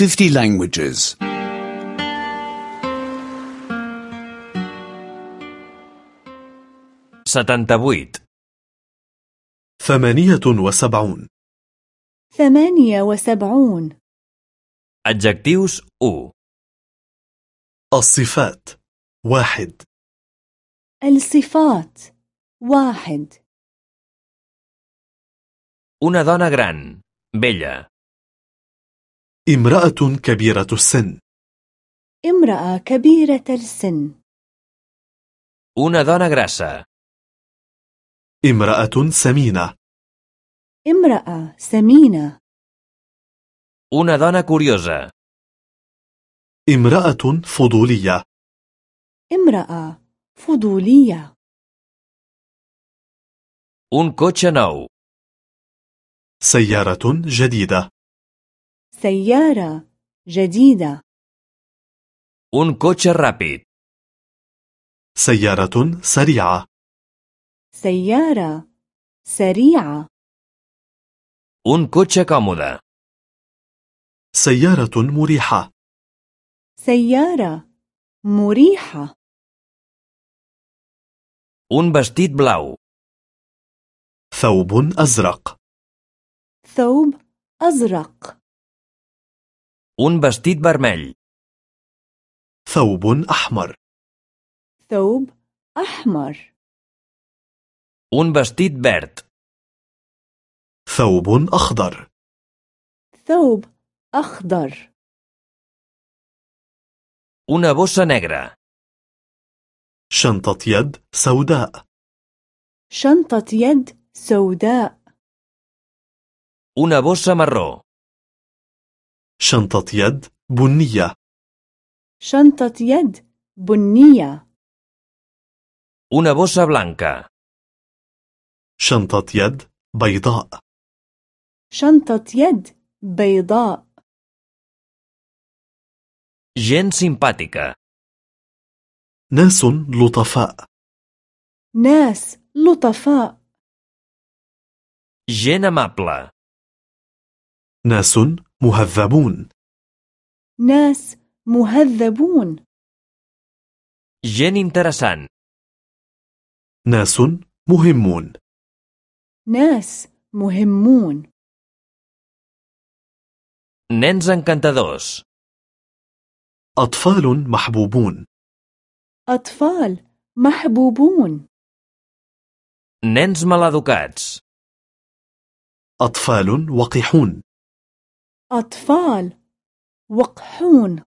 50 languages. 78. ثمانية وسبعون ثمانية وسبعون Adjectius 1. الصفات واحد الصفات واحد Una dona gran, bella. امرأة كبيرة السن. امرأة كبيرة السن. Una dona grassa. امرأة سمينة. امرأة سمينة. Una dona curiosa. امرأة فضولية. امرأة فضولية. Un cotxe nou. سيارة جديدة. سيارة جديدة. Un cotxe ràpid. سيارة سريعة. سيارة سريعة. Un cotxe còmode. سيارة مريحة. سيارة مريحة. Un vestit blau. ثوب أزرق. ثوب أزرق. Un vestit vermell. ثوب أحمر ثوب أحمر Un vestit verd. ثوب أخضر ثوب أخضر Una bossa negra. شنطة يد سوداء شنطة يد سوداء Una bossa marró. شنطة يد بنية شنطة يد بنية Una bossa blanca. شنطة يد بيضاء شنطة يد بيضاء Gent simpàtica. ناس لطفاء ناس لطفاء Gent amable. ناس مهذبون. ناس مهذبون. Gent interessant. ناس مهمون. ناس مهمون. Nens encantadors. أطفال محبوبون. أطفال محبوبون. Nens maleducats. أطفال وقحون. أطفال وقحون.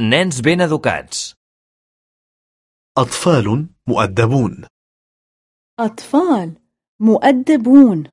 Nens ben educats. أطفال مؤدبون. أطفال مؤدبون.